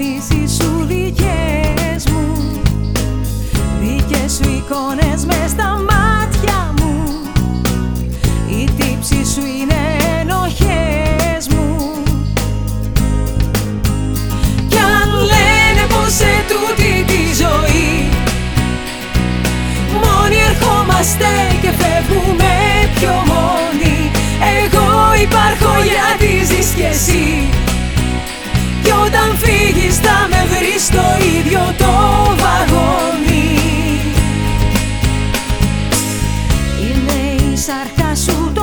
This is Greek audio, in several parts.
αναμνήσεις σου δικές μου. Δικές σου εικόνες μες στα μάτια σαρκά σου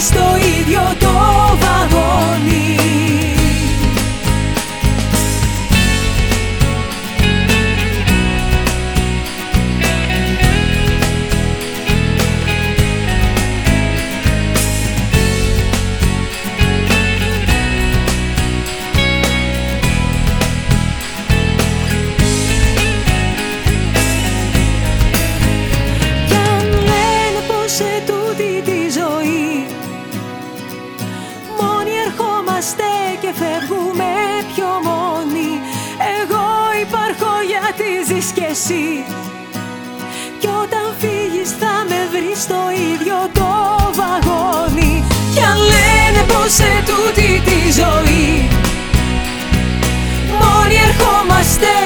στο ίδιο το εσύ. Κι όταν φύγεις θα με βρεις στο ίδιο το βαγόνι. Κι αν λένε πως σε τούτη τη ζωή Μόνοι ερχόμαστε